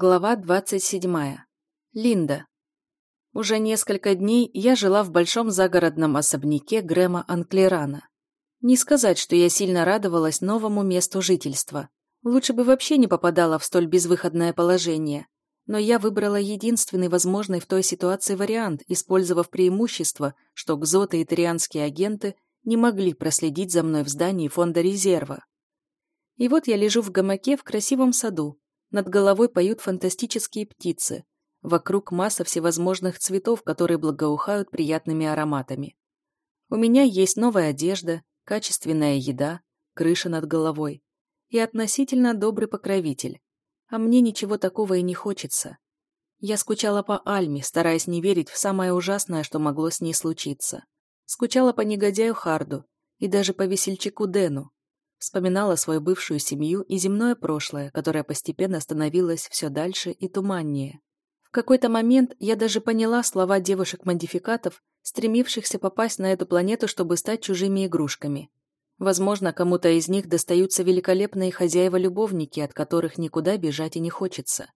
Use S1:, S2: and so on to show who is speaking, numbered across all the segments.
S1: Глава 27. Линда. Уже несколько дней я жила в большом загородном особняке Грэма Анклерана. Не сказать, что я сильно радовалась новому месту жительства. Лучше бы вообще не попадала в столь безвыходное положение. Но я выбрала единственный возможный в той ситуации вариант, использовав преимущество, что кзоты и тарианские агенты не могли проследить за мной в здании фонда резерва. И вот я лежу в гамаке в красивом саду, над головой поют фантастические птицы. Вокруг масса всевозможных цветов, которые благоухают приятными ароматами. У меня есть новая одежда, качественная еда, крыша над головой и относительно добрый покровитель. А мне ничего такого и не хочется. Я скучала по Альме, стараясь не верить в самое ужасное, что могло с ней случиться. Скучала по негодяю Харду и даже по весельчаку Дэну, Вспоминала свою бывшую семью и земное прошлое, которое постепенно становилось все дальше и туманнее. В какой-то момент я даже поняла слова девушек-модификатов, стремившихся попасть на эту планету, чтобы стать чужими игрушками. Возможно, кому-то из них достаются великолепные хозяева-любовники, от которых никуда бежать и не хочется.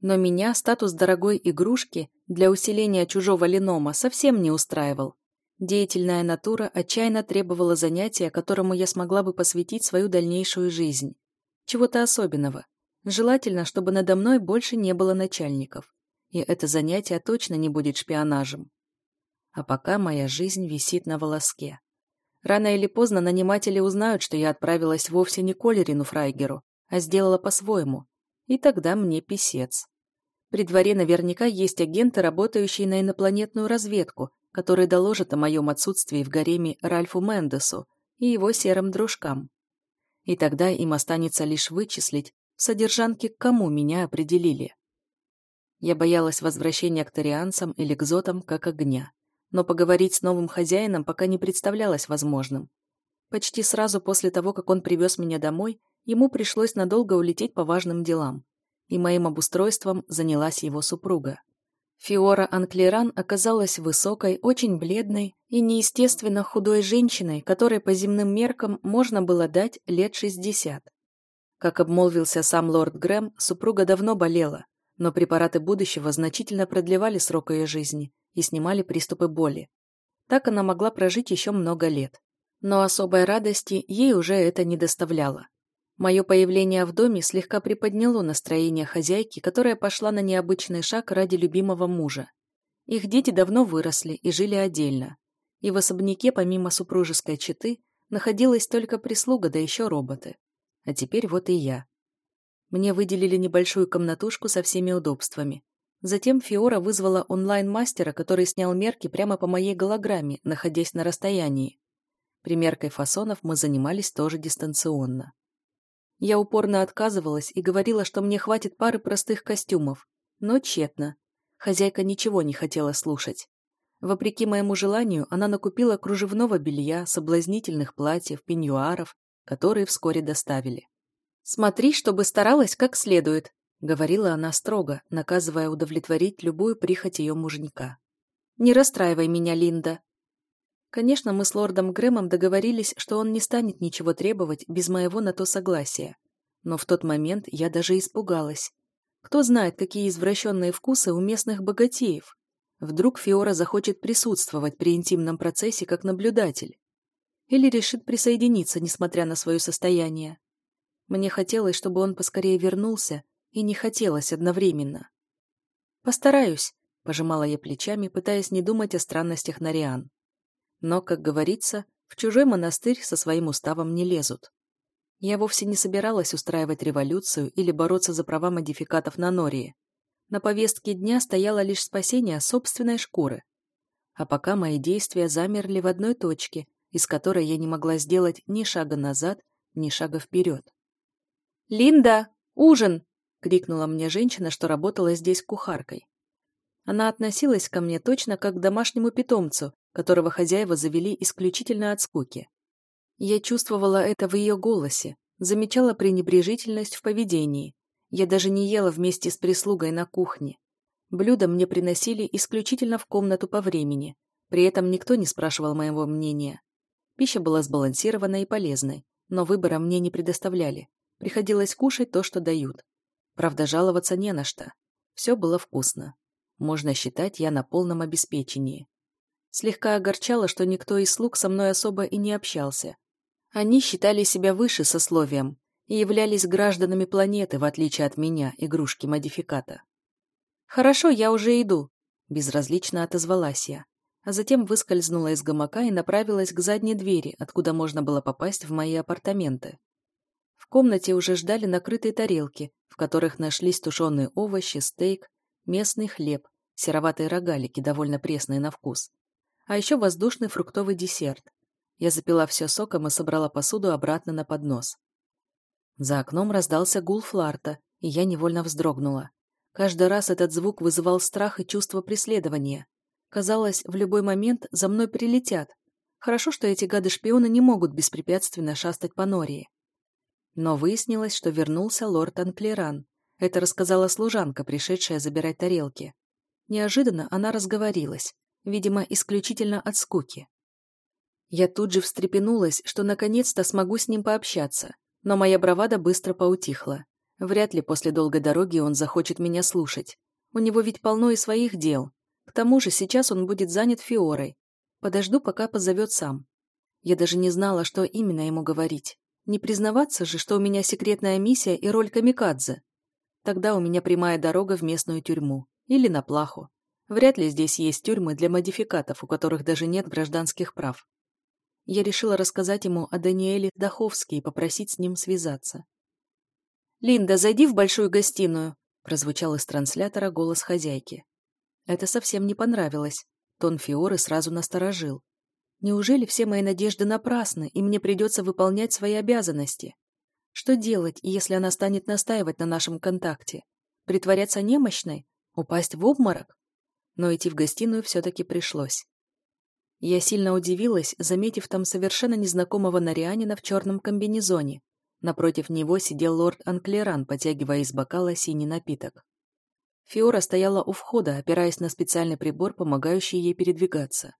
S1: Но меня статус дорогой игрушки для усиления чужого ленома совсем не устраивал. Деятельная натура отчаянно требовала занятия, которому я смогла бы посвятить свою дальнейшую жизнь. Чего-то особенного. Желательно, чтобы надо мной больше не было начальников. И это занятие точно не будет шпионажем. А пока моя жизнь висит на волоске. Рано или поздно наниматели узнают, что я отправилась вовсе не к Олерину Фрайгеру, а сделала по-своему. И тогда мне писец. При дворе наверняка есть агенты, работающие на инопланетную разведку, которые доложат о моем отсутствии в гареме Ральфу Мендесу и его серым дружкам. И тогда им останется лишь вычислить, в содержанке кому меня определили. Я боялась возвращения к тарианцам или к зотам как огня, но поговорить с новым хозяином пока не представлялось возможным. Почти сразу после того, как он привез меня домой, ему пришлось надолго улететь по важным делам, и моим обустройством занялась его супруга. Фиора Анклеран оказалась высокой, очень бледной и неестественно худой женщиной, которой по земным меркам можно было дать лет 60. Как обмолвился сам лорд Грэм, супруга давно болела, но препараты будущего значительно продлевали срок ее жизни и снимали приступы боли. Так она могла прожить еще много лет. Но особой радости ей уже это не доставляло. Мое появление в доме слегка приподняло настроение хозяйки, которая пошла на необычный шаг ради любимого мужа. Их дети давно выросли и жили отдельно. И в особняке, помимо супружеской четы, находилась только прислуга, да еще роботы. А теперь вот и я. Мне выделили небольшую комнатушку со всеми удобствами. Затем Фиора вызвала онлайн-мастера, который снял мерки прямо по моей голограмме, находясь на расстоянии. Примеркой фасонов мы занимались тоже дистанционно. Я упорно отказывалась и говорила, что мне хватит пары простых костюмов. Но тщетно. Хозяйка ничего не хотела слушать. Вопреки моему желанию, она накупила кружевного белья, соблазнительных платьев, пеньюаров, которые вскоре доставили. «Смотри, чтобы старалась как следует», — говорила она строго, наказывая удовлетворить любую прихоть ее муженька. «Не расстраивай меня, Линда. Конечно, мы с лордом Грэмом договорились, что он не станет ничего требовать без моего на то согласия. Но в тот момент я даже испугалась. Кто знает, какие извращенные вкусы у местных богатеев. Вдруг Фиора захочет присутствовать при интимном процессе как наблюдатель. Или решит присоединиться, несмотря на свое состояние. Мне хотелось, чтобы он поскорее вернулся, и не хотелось одновременно. «Постараюсь», — пожимала я плечами, пытаясь не думать о странностях Нариан. Но, как говорится, в чужой монастырь со своим уставом не лезут. Я вовсе не собиралась устраивать революцию или бороться за права модификатов на Нории. На повестке дня стояло лишь спасение собственной шкуры. А пока мои действия замерли в одной точке, из которой я не могла сделать ни шага назад, ни шага вперед. «Линда! Ужин!» — крикнула мне женщина, что работала здесь кухаркой. Она относилась ко мне точно как к домашнему питомцу, которого хозяева завели исключительно от скуки. Я чувствовала это в ее голосе, замечала пренебрежительность в поведении. Я даже не ела вместе с прислугой на кухне. Блюда мне приносили исключительно в комнату по времени, при этом никто не спрашивал моего мнения. Пища была сбалансированной и полезной, но выбора мне не предоставляли. Приходилось кушать то, что дают. Правда, жаловаться не на что. Все было вкусно. Можно считать, я на полном обеспечении. Слегка огорчало, что никто из слуг со мной особо и не общался. Они считали себя выше сословием и являлись гражданами планеты, в отличие от меня, игрушки модификата. «Хорошо, я уже иду», — безразлично отозвалась я, а затем выскользнула из гамака и направилась к задней двери, откуда можно было попасть в мои апартаменты. В комнате уже ждали накрытые тарелки, в которых нашлись тушеные овощи, стейк, местный хлеб, сероватые рогалики, довольно пресные на вкус, а еще воздушный фруктовый десерт. Я запила все соком и собрала посуду обратно на поднос. За окном раздался гул фларта, и я невольно вздрогнула. Каждый раз этот звук вызывал страх и чувство преследования. Казалось, в любой момент за мной прилетят. Хорошо, что эти гады-шпионы не могут беспрепятственно шастать по Нории. Но выяснилось, что вернулся лорд Анклеран. Это рассказала служанка, пришедшая забирать тарелки. Неожиданно она разговорилась, видимо, исключительно от скуки. Я тут же встрепенулась, что наконец-то смогу с ним пообщаться, но моя бравада быстро поутихла. Вряд ли после долгой дороги он захочет меня слушать. У него ведь полно и своих дел. К тому же сейчас он будет занят Фиорой. Подожду, пока позовет сам. Я даже не знала, что именно ему говорить. Не признаваться же, что у меня секретная миссия и роль камикадзе. Тогда у меня прямая дорога в местную тюрьму. Или на плаху. Вряд ли здесь есть тюрьмы для модификатов, у которых даже нет гражданских прав. Я решила рассказать ему о Даниэле Даховске и попросить с ним связаться. «Линда, зайди в большую гостиную», — прозвучал из транслятора голос хозяйки. Это совсем не понравилось. Тон Фиоры сразу насторожил. Неужели все мои надежды напрасны, и мне придется выполнять свои обязанности? Что делать, если она станет настаивать на нашем контакте? Притворяться немощной? Упасть в обморок? Но идти в гостиную все-таки пришлось. Я сильно удивилась, заметив там совершенно незнакомого нарианина в черном комбинезоне. Напротив него сидел лорд Анклеран, потягивая из бокала синий напиток. Фиора стояла у входа, опираясь на специальный прибор, помогающий ей передвигаться.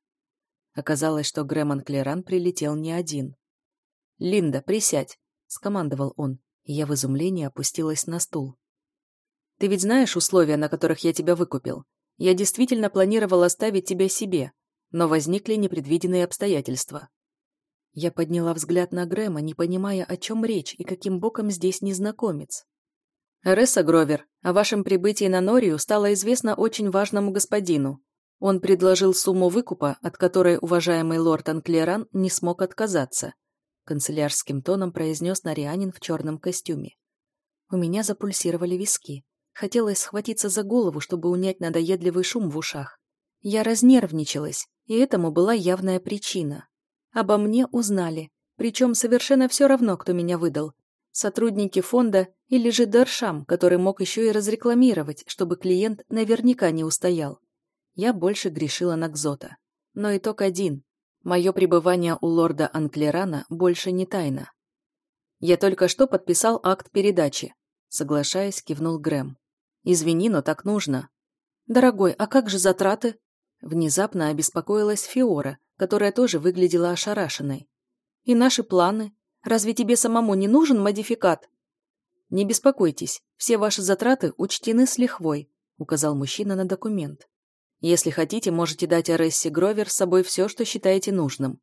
S1: Оказалось, что Грэм Анклеран прилетел не один. «Линда, присядь!» — скомандовал он, я в изумлении опустилась на стул. «Ты ведь знаешь условия, на которых я тебя выкупил? Я действительно планировал оставить тебя себе, но возникли непредвиденные обстоятельства». Я подняла взгляд на Грэма, не понимая, о чем речь и каким боком здесь незнакомец. «Ресса Гровер, о вашем прибытии на Норию стало известно очень важному господину. Он предложил сумму выкупа, от которой уважаемый лорд Анклеран не смог отказаться», канцелярским тоном произнес Нарианин в черном костюме. У меня запульсировали виски. Хотелось схватиться за голову, чтобы унять надоедливый шум в ушах. Я разнервничалась, и этому была явная причина. Обо мне узнали, причем совершенно все равно, кто меня выдал. Сотрудники фонда или же Дершам, который мог еще и разрекламировать, чтобы клиент наверняка не устоял. Я больше грешила на Кзота. Но итог один. Мое пребывание у лорда Анклерана больше не тайна. Я только что подписал акт передачи. Соглашаясь, кивнул Грэм. Извини, но так нужно. Дорогой, а как же затраты? Внезапно обеспокоилась Фиора, которая тоже выглядела ошарашенной. И наши планы? Разве тебе самому не нужен модификат? Не беспокойтесь, все ваши затраты учтены с лихвой, указал мужчина на документ. Если хотите, можете дать Арессе Гровер с собой все, что считаете нужным.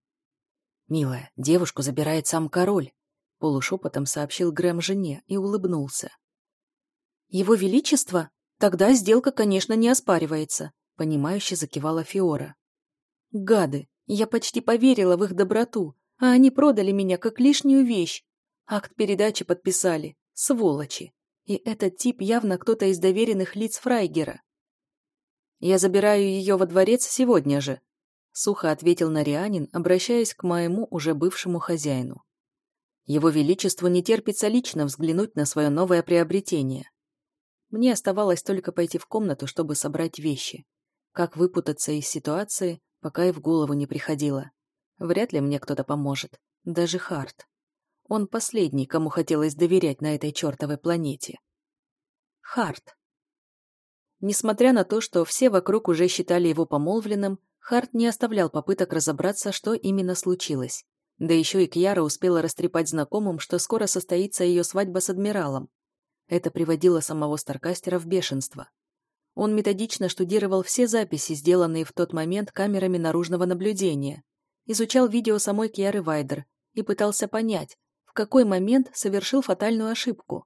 S1: «Милая, девушку забирает сам король», — полушепотом сообщил Грэм жене и улыбнулся. «Его Величество? Тогда сделка, конечно, не оспаривается», — понимающе закивала Фиора. «Гады! Я почти поверила в их доброту, а они продали меня как лишнюю вещь. Акт передачи подписали. Сволочи! И этот тип явно кто-то из доверенных лиц Фрайгера. «Я забираю ее во дворец сегодня же», — сухо ответил Нарианин, обращаясь к моему уже бывшему хозяину. Его Величеству не терпится лично взглянуть на свое новое приобретение. Мне оставалось только пойти в комнату, чтобы собрать вещи. Как выпутаться из ситуации, пока и в голову не приходило. Вряд ли мне кто-то поможет. Даже Харт. Он последний, кому хотелось доверять на этой чертовой планете. Харт. Несмотря на то, что все вокруг уже считали его помолвленным, Харт не оставлял попыток разобраться, что именно случилось. Да еще и Кьяра успела растрепать знакомым, что скоро состоится ее свадьба с адмиралом. Это приводило самого Старкастера в бешенство. Он методично штудировал все записи, сделанные в тот момент камерами наружного наблюдения, изучал видео самой Киары Вайдер и пытался понять, в какой момент совершил фатальную ошибку.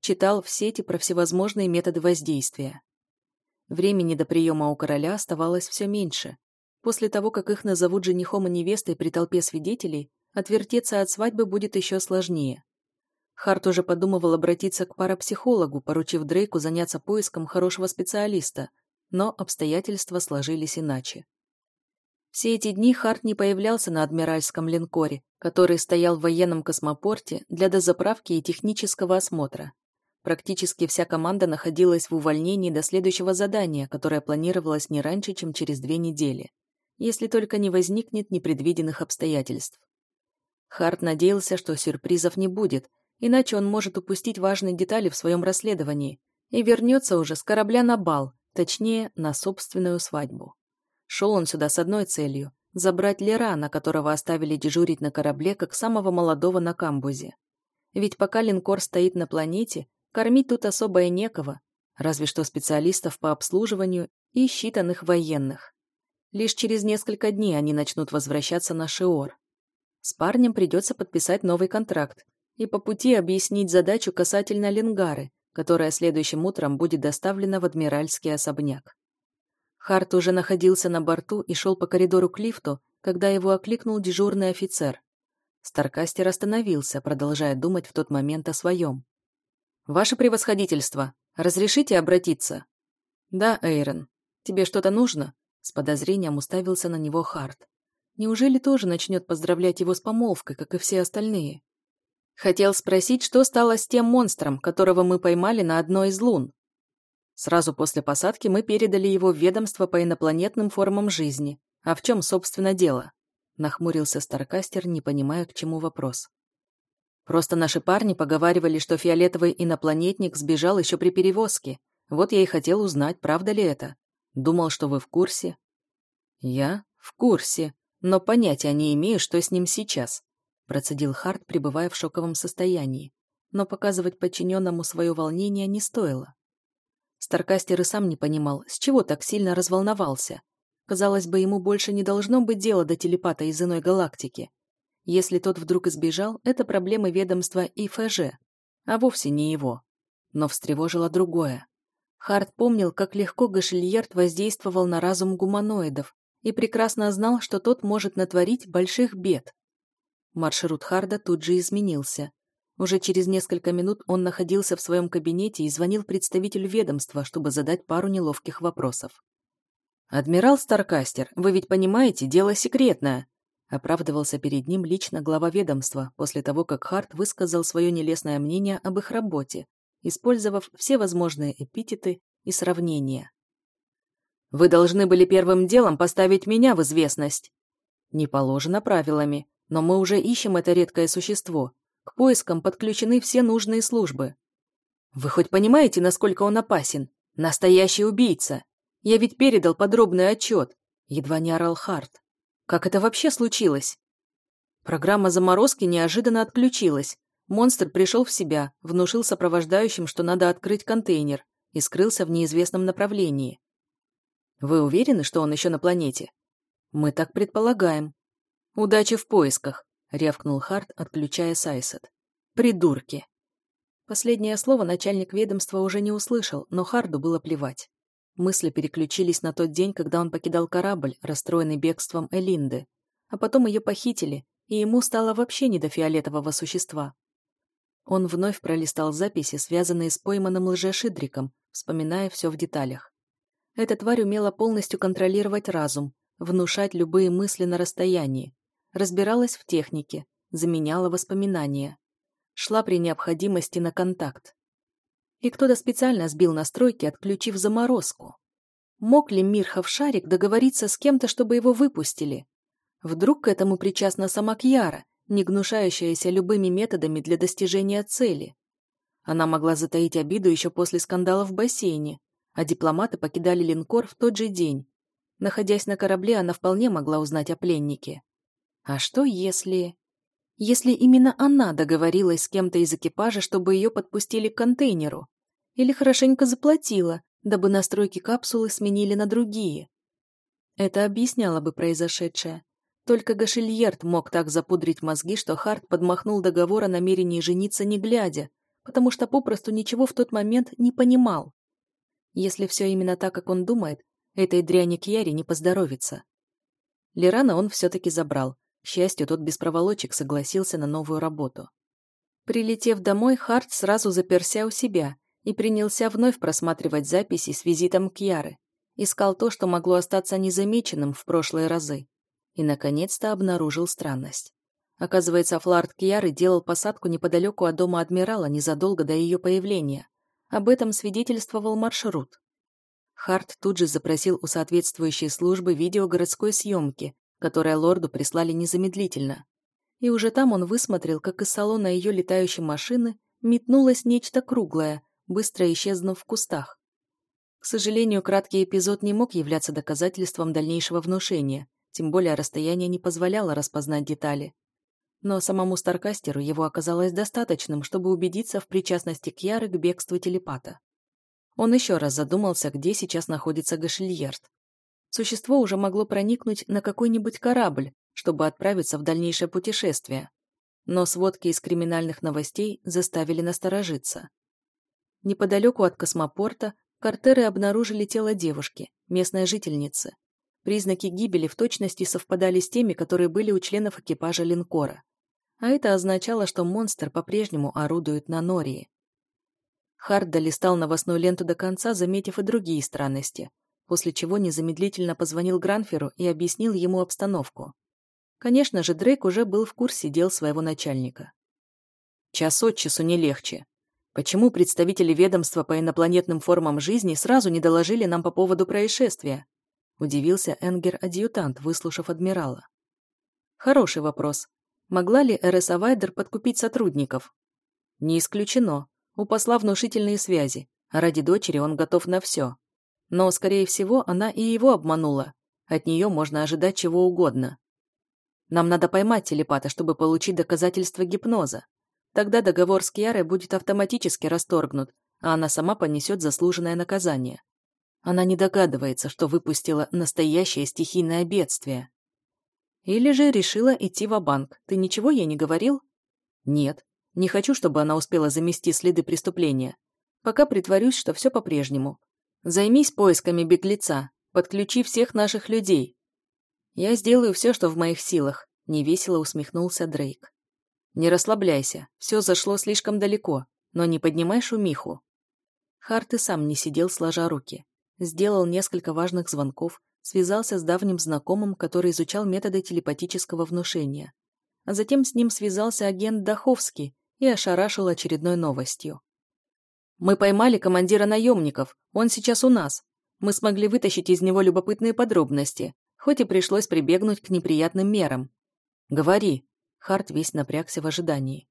S1: Читал в сети про всевозможные методы воздействия. Времени до приема у короля оставалось все меньше. После того, как их назовут женихом и невестой при толпе свидетелей, отвертеться от свадьбы будет еще сложнее. Харт уже подумывал обратиться к парапсихологу, поручив Дрейку заняться поиском хорошего специалиста, но обстоятельства сложились иначе. Все эти дни Харт не появлялся на адмиральском линкоре, который стоял в военном космопорте для дозаправки и технического осмотра. Практически вся команда находилась в увольнении до следующего задания, которое планировалось не раньше, чем через две недели, если только не возникнет непредвиденных обстоятельств. Харт надеялся, что сюрпризов не будет, иначе он может упустить важные детали в своем расследовании и вернется уже с корабля на бал, точнее, на собственную свадьбу. Шел он сюда с одной целью – забрать Лерана, которого оставили дежурить на корабле как самого молодого на камбузе. Ведь пока линкор стоит на планете, кормить тут особо и некого, разве что специалистов по обслуживанию и считанных военных. Лишь через несколько дней они начнут возвращаться на Шиор. С парнем придется подписать новый контракт и по пути объяснить задачу касательно Ленгары, которая следующим утром будет доставлена в адмиральский особняк. Харт уже находился на борту и шел по коридору к лифту, когда его окликнул дежурный офицер. Старкастер остановился, продолжая думать в тот момент о своем. «Ваше превосходительство, разрешите обратиться?» «Да, Эйрон. Тебе что-то нужно?» С подозрением уставился на него Харт. Неужели тоже начнет поздравлять его с помолвкой, как и все остальные? Хотел спросить, что стало с тем монстром, которого мы поймали на одной из лун. Сразу после посадки мы передали его в ведомство по инопланетным формам жизни. А в чем, собственно, дело? Нахмурился Старкастер, не понимая, к чему вопрос. Просто наши парни поговаривали, что фиолетовый инопланетник сбежал еще при перевозке. Вот я и хотел узнать, правда ли это. Думал, что вы в курсе. Я в курсе, но понятия не имею, что с ним сейчас. Процедил Харт, пребывая в шоковом состоянии. Но показывать подчиненному свое волнение не стоило. Старкастер и сам не понимал, с чего так сильно разволновался. Казалось бы, ему больше не должно быть дела до телепата из иной галактики. Если тот вдруг избежал, это проблемы ведомства ИФЖ, а вовсе не его. Но встревожило другое. Харт помнил, как легко Гашильерт воздействовал на разум гуманоидов и прекрасно знал, что тот может натворить больших бед. Маршрут Харда тут же изменился. Уже через несколько минут он находился в своем кабинете и звонил представителю ведомства, чтобы задать пару неловких вопросов. «Адмирал Старкастер, вы ведь понимаете, дело секретное», оправдывался перед ним лично глава ведомства после того, как Харт высказал свое нелестное мнение об их работе, использовав все возможные эпитеты и сравнения. «Вы должны были первым делом поставить меня в известность». «Не положено правилами, но мы уже ищем это редкое существо, к поискам подключены все нужные службы. Вы хоть понимаете, насколько он опасен? Настоящий убийца. Я ведь передал подробный отчет. Едва не орал Харт. Как это вообще случилось? Программа заморозки неожиданно отключилась. Монстр пришел в себя, внушил сопровождающим, что надо открыть контейнер, и скрылся в неизвестном направлении. Вы уверены, что он еще на планете? Мы так предполагаем. Удачи в поисках. — рявкнул Харт, отключая Сайсет. «Придурки!» Последнее слово начальник ведомства уже не услышал, но Харду было плевать. Мысли переключились на тот день, когда он покидал корабль, расстроенный бегством Элинды. А потом ее похитили, и ему стало вообще не до фиолетового существа. Он вновь пролистал записи, связанные с пойманным лжешидриком, вспоминая все в деталях. Эта тварь умела полностью контролировать разум, внушать любые мысли на расстоянии, разбиралась в технике, заменяла воспоминания. Шла при необходимости на контакт. И кто-то специально сбил настройки, отключив заморозку. Мог ли Мирхов Шарик договориться с кем-то, чтобы его выпустили? Вдруг к этому причастна сама Кьяра, не гнушающаяся любыми методами для достижения цели? Она могла затаить обиду еще после скандала в бассейне, а дипломаты покидали линкор в тот же день. Находясь на корабле, она вполне могла узнать о пленнике. А что если... Если именно она договорилась с кем-то из экипажа, чтобы ее подпустили к контейнеру? Или хорошенько заплатила, дабы настройки капсулы сменили на другие? Это объясняло бы произошедшее. Только Гашильерт мог так запудрить мозги, что Харт подмахнул договор о намерении жениться не глядя, потому что попросту ничего в тот момент не понимал. Если все именно так, как он думает, этой дряни Кьяре не поздоровится. Лерана он все-таки забрал. Счастью, тот без проволочек согласился на новую работу. Прилетев домой, Харт сразу заперся у себя и принялся вновь просматривать записи с визитом Кьяры. Искал то, что могло остаться незамеченным в прошлые разы. И, наконец-то, обнаружил странность. Оказывается, Флард Кьяры делал посадку неподалеку от дома адмирала незадолго до ее появления. Об этом свидетельствовал маршрут. Харт тут же запросил у соответствующей службы видео городской съемки, которое лорду прислали незамедлительно. И уже там он высмотрел, как из салона ее летающей машины метнулось нечто круглое, быстро исчезнув в кустах. К сожалению, краткий эпизод не мог являться доказательством дальнейшего внушения, тем более расстояние не позволяло распознать детали. Но самому Старкастеру его оказалось достаточным, чтобы убедиться в причастности Кьяры к бегству телепата. Он еще раз задумался, где сейчас находится Гашильерд. Существо уже могло проникнуть на какой-нибудь корабль, чтобы отправиться в дальнейшее путешествие. Но сводки из криминальных новостей заставили насторожиться. Неподалеку от космопорта картеры обнаружили тело девушки, местной жительницы. Признаки гибели в точности совпадали с теми, которые были у членов экипажа линкора. А это означало, что монстр по-прежнему орудует на Нории. Харт долистал новостную ленту до конца, заметив и другие странности, после чего незамедлительно позвонил Гранферу и объяснил ему обстановку. Конечно же, Дрейк уже был в курсе дел своего начальника. Час от часу не легче. Почему представители ведомства по инопланетным формам жизни сразу не доложили нам по поводу происшествия? Удивился Энгер-адъютант, выслушав адмирала. Хороший вопрос. Могла ли РС Авайдер подкупить сотрудников? Не исключено. У посла внушительные связи, а ради дочери он готов на все. Но, скорее всего, она и его обманула. От нее можно ожидать чего угодно. Нам надо поймать телепата, чтобы получить доказательства гипноза. Тогда договор с Кьярой будет автоматически расторгнут, а она сама понесет заслуженное наказание. Она не догадывается, что выпустила настоящее стихийное бедствие. Или же решила идти в банк Ты ничего ей не говорил? Нет. Не хочу, чтобы она успела замести следы преступления. Пока притворюсь, что все по-прежнему. Займись поисками беглеца, подключи всех наших людей. Я сделаю все, что в моих силах, невесело усмехнулся Дрейк. Не расслабляйся, все зашло слишком далеко, но не поднимай шумиху. Харт и сам не сидел сложа руки. Сделал несколько важных звонков, связался с давним знакомым, который изучал методы телепатического внушения. А затем с ним связался агент Даховский, и ошарашил очередной новостью. «Мы поймали командира наемников, он сейчас у нас. Мы смогли вытащить из него любопытные подробности, хоть и пришлось прибегнуть к неприятным мерам. Говори». Харт весь напрягся в ожидании.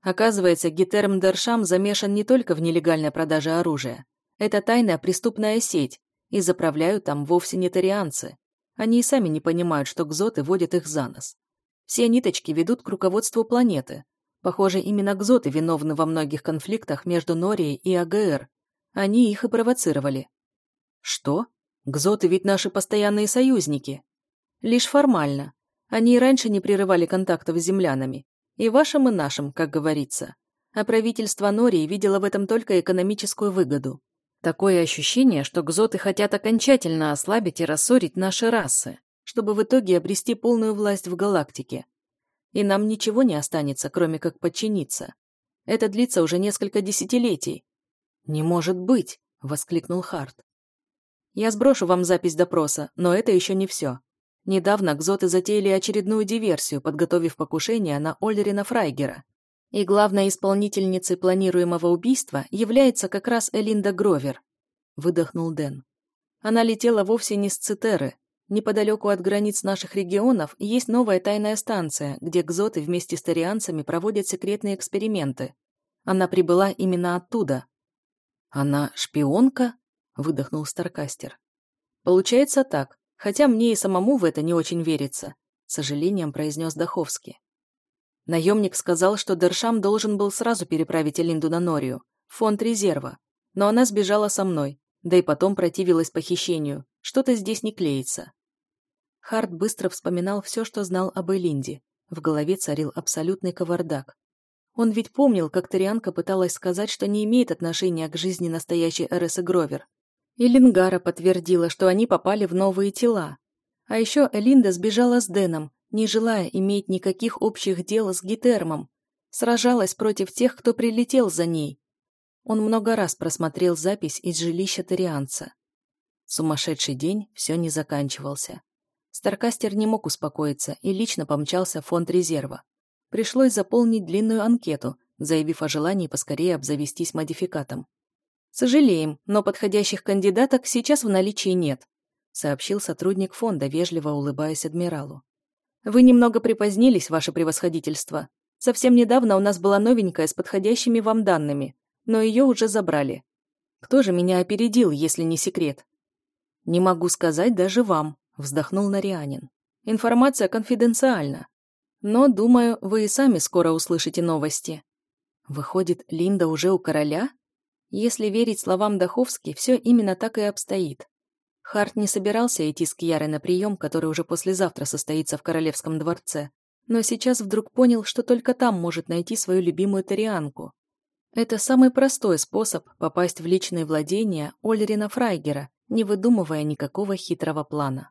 S1: Оказывается, Гитерм Дершам замешан не только в нелегальной продаже оружия. Это тайная преступная сеть, и заправляют там вовсе не тарианцы. Они и сами не понимают, что гзоты водят их за нос. Все ниточки ведут к руководству планеты, Похоже, именно Гзоты виновны во многих конфликтах между Норией и АГР. Они их и провоцировали. Что? Гзоты ведь наши постоянные союзники. Лишь формально. Они и раньше не прерывали контактов с землянами. И вашим, и нашим, как говорится. А правительство Нории видело в этом только экономическую выгоду. Такое ощущение, что гзоты хотят окончательно ослабить и рассорить наши расы, чтобы в итоге обрести полную власть в галактике и нам ничего не останется, кроме как подчиниться. Это длится уже несколько десятилетий. «Не может быть!» — воскликнул Харт. «Я сброшу вам запись допроса, но это еще не все. Недавно Кзоты затеяли очередную диверсию, подготовив покушение на Ольрина Фрайгера. И главной исполнительницей планируемого убийства является как раз Элинда Гровер», — выдохнул Дэн. Она летела вовсе не с Цитеры, Неподалеку от границ наших регионов есть новая тайная станция, где гзоты вместе с тарианцами проводят секретные эксперименты. Она прибыла именно оттуда. «Она шпионка?» — выдохнул Старкастер. «Получается так, хотя мне и самому в это не очень верится», — сожалением произнес Даховский. Наемник сказал, что Дершам должен был сразу переправить Элинду на Норию, фонд резерва. Но она сбежала со мной, да и потом противилась похищению. Что-то здесь не клеится. Харт быстро вспоминал все, что знал об Элинде. В голове царил абсолютный кавардак. Он ведь помнил, как Тарианка пыталась сказать, что не имеет отношения к жизни настоящей Эресы Гровер. И Лингара подтвердила, что они попали в новые тела. А еще Элинда сбежала с Дэном, не желая иметь никаких общих дел с Гитермом. Сражалась против тех, кто прилетел за ней. Он много раз просмотрел запись из жилища Тарианца. Сумасшедший день все не заканчивался. Старкастер не мог успокоиться и лично помчался в фонд резерва. Пришлось заполнить длинную анкету, заявив о желании поскорее обзавестись модификатом. «Сожалеем, но подходящих кандидаток сейчас в наличии нет», сообщил сотрудник фонда, вежливо улыбаясь адмиралу. «Вы немного припозднились, ваше превосходительство. Совсем недавно у нас была новенькая с подходящими вам данными, но ее уже забрали. Кто же меня опередил, если не секрет?» «Не могу сказать даже вам», вздохнул Нарианин. Информация конфиденциальна. Но, думаю, вы и сами скоро услышите новости. Выходит, Линда уже у короля? Если верить словам Даховски, все именно так и обстоит. Харт не собирался идти с Кьярой на прием, который уже послезавтра состоится в Королевском дворце, но сейчас вдруг понял, что только там может найти свою любимую Тарианку. Это самый простой способ попасть в личные владения Ольрина Фрайгера, не выдумывая никакого хитрого плана.